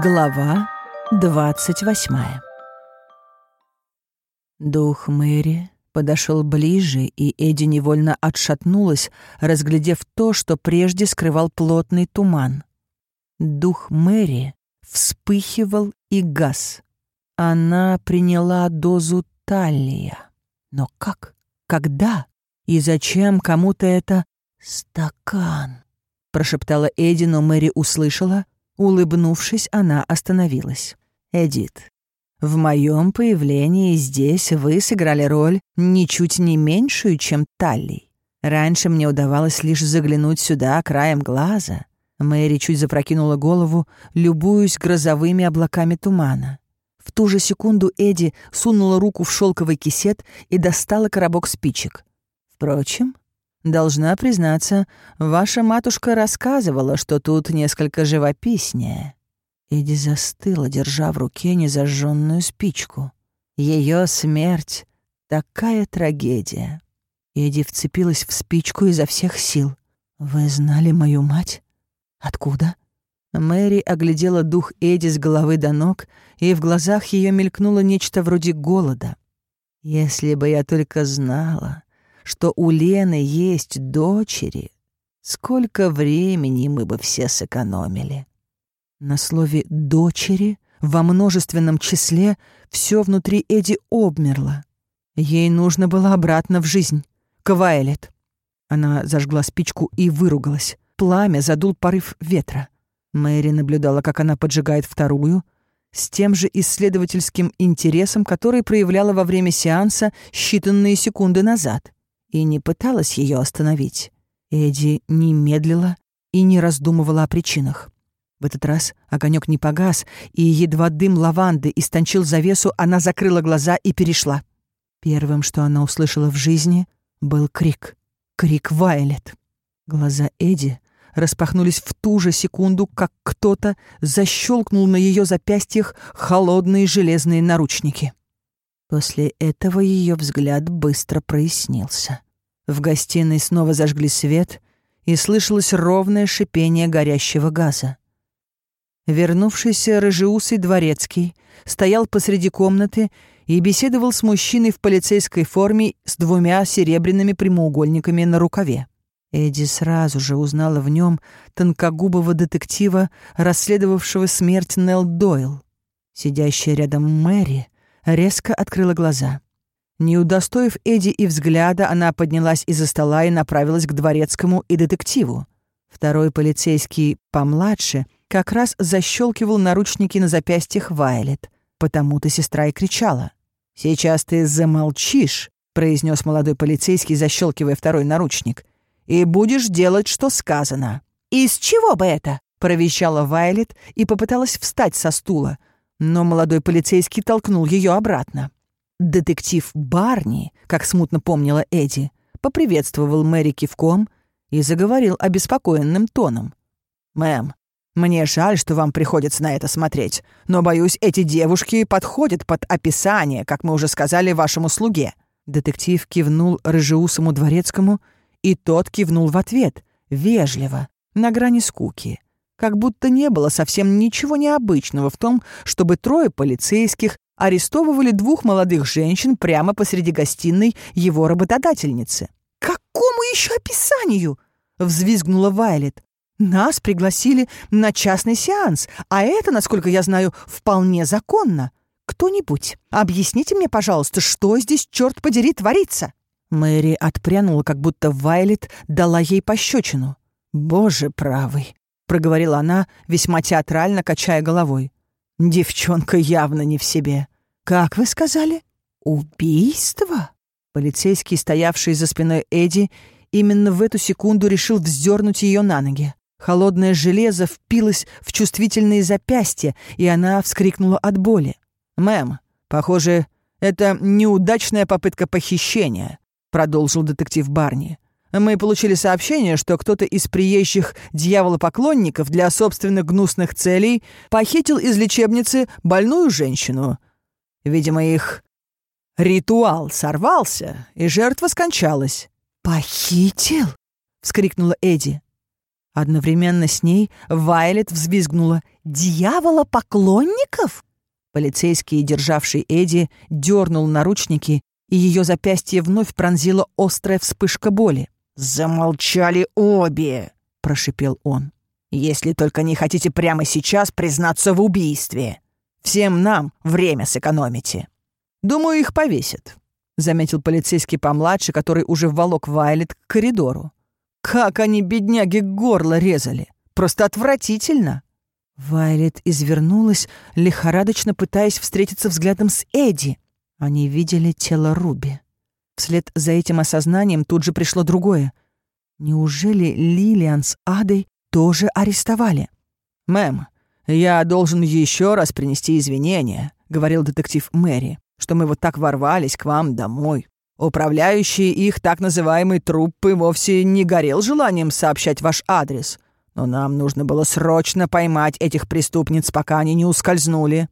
Глава двадцать восьмая Дух Мэри подошел ближе, и Эдди невольно отшатнулась, разглядев то, что прежде скрывал плотный туман. Дух Мэри вспыхивал и газ. Она приняла дозу талия. Но как? Когда? И зачем кому-то это стакан? Прошептала Эдди, но Мэри услышала — Улыбнувшись, она остановилась. «Эдит, в моем появлении здесь вы сыграли роль ничуть не меньшую, чем Талли. Раньше мне удавалось лишь заглянуть сюда краем глаза». Мэри чуть запрокинула голову, любуясь грозовыми облаками тумана. В ту же секунду Эдди сунула руку в шелковый кисет и достала коробок спичек. Впрочем, Должна признаться, ваша матушка рассказывала, что тут несколько живописнее». Эдди застыла, держа в руке незажженную спичку. Ее смерть — такая трагедия. Эдди вцепилась в спичку изо всех сил. «Вы знали мою мать? Откуда?» Мэри оглядела дух Эдди с головы до ног, и в глазах ее мелькнуло нечто вроде голода. «Если бы я только знала, что у Лены есть дочери, сколько времени мы бы все сэкономили. На слове «дочери» во множественном числе все внутри Эди обмерло. Ей нужно было обратно в жизнь. Квайлет. Она зажгла спичку и выругалась. Пламя задул порыв ветра. Мэри наблюдала, как она поджигает вторую, с тем же исследовательским интересом, который проявляла во время сеанса считанные секунды назад и не пыталась ее остановить. Эдди не медлила и не раздумывала о причинах. В этот раз огонек не погас, и едва дым лаванды истончил завесу, она закрыла глаза и перешла. Первым, что она услышала в жизни, был крик. Крик Вайлет. Глаза Эдди распахнулись в ту же секунду, как кто-то защелкнул на ее запястьях холодные железные наручники. После этого ее взгляд быстро прояснился. В гостиной снова зажгли свет, и слышалось ровное шипение горящего газа. Вернувшийся рыжеусый дворецкий стоял посреди комнаты и беседовал с мужчиной в полицейской форме с двумя серебряными прямоугольниками на рукаве. Эдди сразу же узнала в нем тонкогубого детектива, расследовавшего смерть Нелл Дойл. Сидящая рядом Мэри — резко открыла глаза. Не удостоив Эдди и взгляда, она поднялась из-за стола и направилась к дворецкому и детективу. Второй полицейский, помладше, как раз защелкивал наручники на запястьях Вайлет. Потому-то сестра и кричала. «Сейчас ты замолчишь», — произнес молодой полицейский, защелкивая второй наручник, «и будешь делать, что сказано». «Из чего бы это?» — провещала Вайлет и попыталась встать со стула, но молодой полицейский толкнул ее обратно. Детектив Барни, как смутно помнила Эдди, поприветствовал Мэри кивком и заговорил обеспокоенным тоном. «Мэм, мне жаль, что вам приходится на это смотреть, но, боюсь, эти девушки подходят под описание, как мы уже сказали вашему слуге». Детектив кивнул рыжеусому дворецкому, и тот кивнул в ответ, вежливо, на грани скуки как будто не было совсем ничего необычного в том, чтобы трое полицейских арестовывали двух молодых женщин прямо посреди гостиной его работодательницы. «Какому еще описанию?» — взвизгнула Вайлет. «Нас пригласили на частный сеанс, а это, насколько я знаю, вполне законно. Кто-нибудь, объясните мне, пожалуйста, что здесь, черт подери, творится?» Мэри отпрянула, как будто Вайлет дала ей пощечину. «Боже правый!» Проговорила она, весьма театрально качая головой. Девчонка явно не в себе. Как вы сказали? Убийство? Полицейский, стоявший за спиной Эдди, именно в эту секунду решил вздернуть ее на ноги. Холодное железо впилось в чувствительные запястья, и она вскрикнула от боли. «Мэм, похоже, это неудачная попытка похищения», — продолжил детектив Барни. Мы получили сообщение, что кто-то из приезжих дьяволопоклонников для собственных гнусных целей похитил из лечебницы больную женщину. Видимо, их ритуал сорвался, и жертва скончалась. «Похитил?» — вскрикнула Эдди. Одновременно с ней Вайлет взвизгнула «Дьявола поклонников?» Полицейский, державший Эдди, дернул наручники, и ее запястье вновь пронзила острая вспышка боли. «Замолчали обе!» — прошипел он. «Если только не хотите прямо сейчас признаться в убийстве. Всем нам время сэкономите». «Думаю, их повесят», — заметил полицейский помладше, который уже вволок Вайлет к коридору. «Как они, бедняги, горло резали! Просто отвратительно!» Вайлет извернулась, лихорадочно пытаясь встретиться взглядом с Эдди. Они видели тело Руби. Вслед за этим осознанием тут же пришло другое. Неужели Лилиан с Адой тоже арестовали? «Мэм, я должен еще раз принести извинения», — говорил детектив Мэри, «что мы вот так ворвались к вам домой. Управляющий их так называемой труппы вовсе не горел желанием сообщать ваш адрес но нам нужно было срочно поймать этих преступниц, пока они не ускользнули».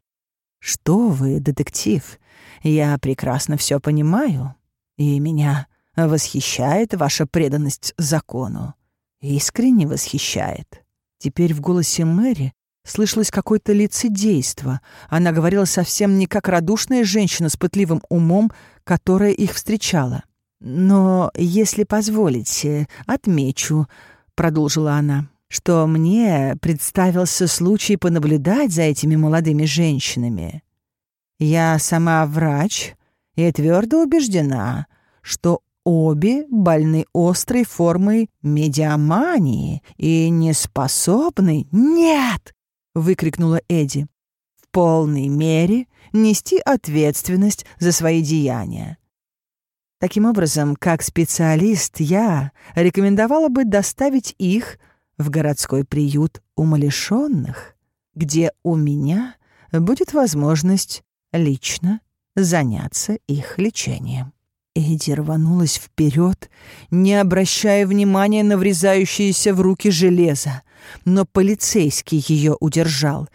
«Что вы, детектив? Я прекрасно все понимаю, и меня восхищает ваша преданность закону. Искренне восхищает». Теперь в голосе Мэри слышалось какое-то лицедейство. Она говорила совсем не как радушная женщина с пытливым умом, которая их встречала. «Но, если позволите, отмечу», — продолжила она, что мне представился случай понаблюдать за этими молодыми женщинами. Я сама врач и твердо убеждена, что обе больны острой формой медиамании и не способны... «Нет!» — выкрикнула Эдди. «В полной мере нести ответственность за свои деяния. Таким образом, как специалист, я рекомендовала бы доставить их в городской приют умалишенных, где у меня будет возможность лично заняться их лечением. Эдди рванулась вперед, не обращая внимания на врезающееся в руки железо, но полицейский ее удержал.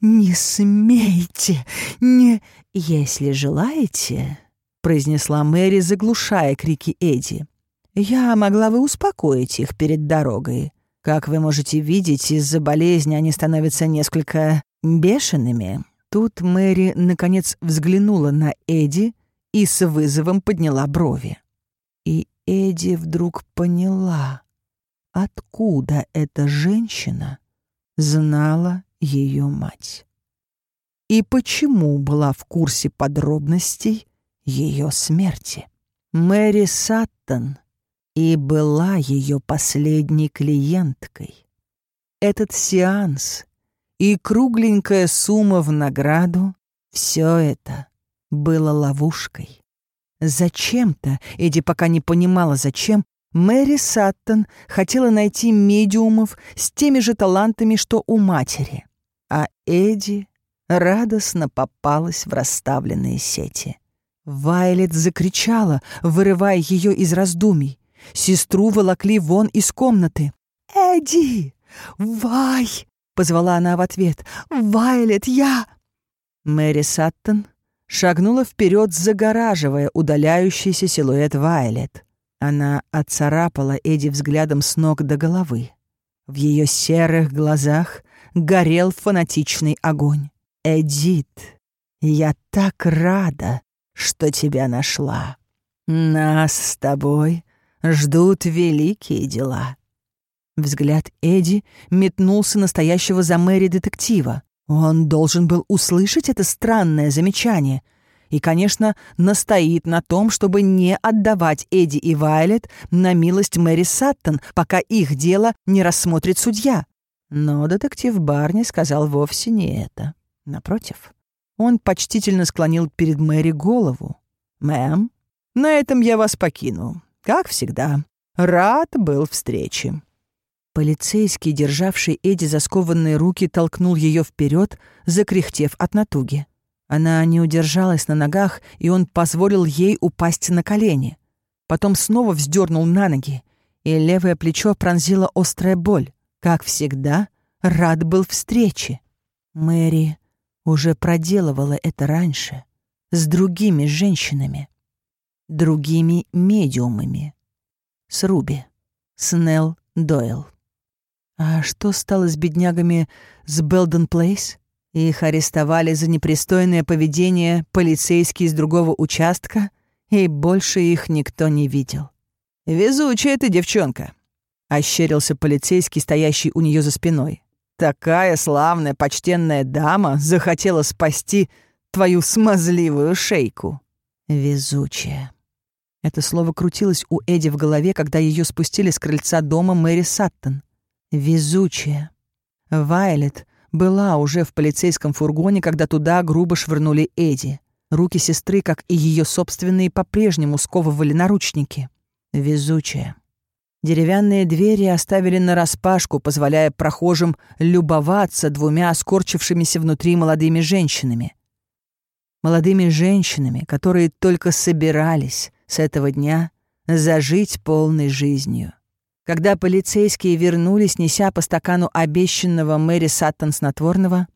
«Не смейте! Не... Если желаете...» — произнесла Мэри, заглушая крики Эдди. «Я могла бы успокоить их перед дорогой. Как вы можете видеть, из-за болезни они становятся несколько бешеными. Тут Мэри, наконец, взглянула на Эдди и с вызовом подняла брови. И Эдди вдруг поняла, откуда эта женщина знала ее мать. И почему была в курсе подробностей ее смерти. Мэри Саттон и была ее последней клиенткой. Этот сеанс и кругленькая сумма в награду — все это было ловушкой. Зачем-то, Эдди пока не понимала, зачем, Мэри Саттон хотела найти медиумов с теми же талантами, что у матери, а Эдди радостно попалась в расставленные сети. Вайлет закричала, вырывая ее из раздумий. Сестру волокли вон из комнаты. «Эдди! Вай!» — позвала она в ответ. «Вайлет, я...» Мэри Саттон шагнула вперед, загораживая удаляющийся силуэт Вайлет. Она отцарапала Эдди взглядом с ног до головы. В ее серых глазах горел фанатичный огонь. «Эдит, я так рада, что тебя нашла. Нас с тобой ждут великие дела». Взгляд Эдди метнулся настоящего за Мэри детектива. Он должен был услышать это странное замечание и, конечно, настоит на том, чтобы не отдавать Эдди и Вайлет на милость Мэри Саттон, пока их дело не рассмотрит судья. Но детектив Барни сказал вовсе не это. Напротив, он почтительно склонил перед Мэри голову. «Мэм, на этом я вас покину. Как всегда, рад был встрече». Полицейский, державший Эдди за скованные руки, толкнул ее вперед, закряхтев от натуги. Она не удержалась на ногах, и он позволил ей упасть на колени. Потом снова вздернул на ноги, и левое плечо пронзила острая боль. Как всегда, рад был встрече. Мэри уже проделывала это раньше, с другими женщинами другими медиумами. С Руби. Снелл Дойл. А что стало с беднягами с Белден Плейс? Их арестовали за непристойное поведение полицейские из другого участка, и больше их никто не видел. «Везучая ты девчонка», — ощерился полицейский, стоящий у нее за спиной. «Такая славная, почтенная дама захотела спасти твою смазливую шейку». «Везучая». Это слово крутилось у Эдди в голове, когда ее спустили с крыльца дома Мэри Саттон. «Везучая». Вайлет была уже в полицейском фургоне, когда туда грубо швырнули Эдди. Руки сестры, как и ее собственные, по-прежнему сковывали наручники. Везучая. Деревянные двери оставили нараспашку, позволяя прохожим любоваться двумя скорчившимися внутри молодыми женщинами. Молодыми женщинами, которые только собирались с этого дня зажить полной жизнью. Когда полицейские вернулись, неся по стакану обещанного Мэри Саттон снотворного,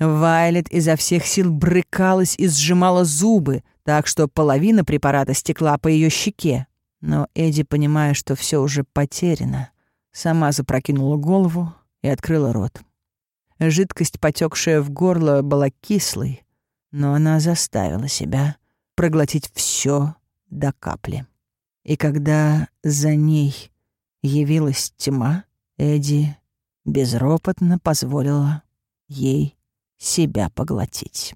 Вайлет изо всех сил брыкалась и сжимала зубы, так что половина препарата стекла по ее щеке. Но Эдди, понимая, что все уже потеряно, сама запрокинула голову и открыла рот. Жидкость, потекшая в горло, была кислой, но она заставила себя проглотить все до капли. И когда за ней явилась тьма, Эдди безропотно позволила ей себя поглотить.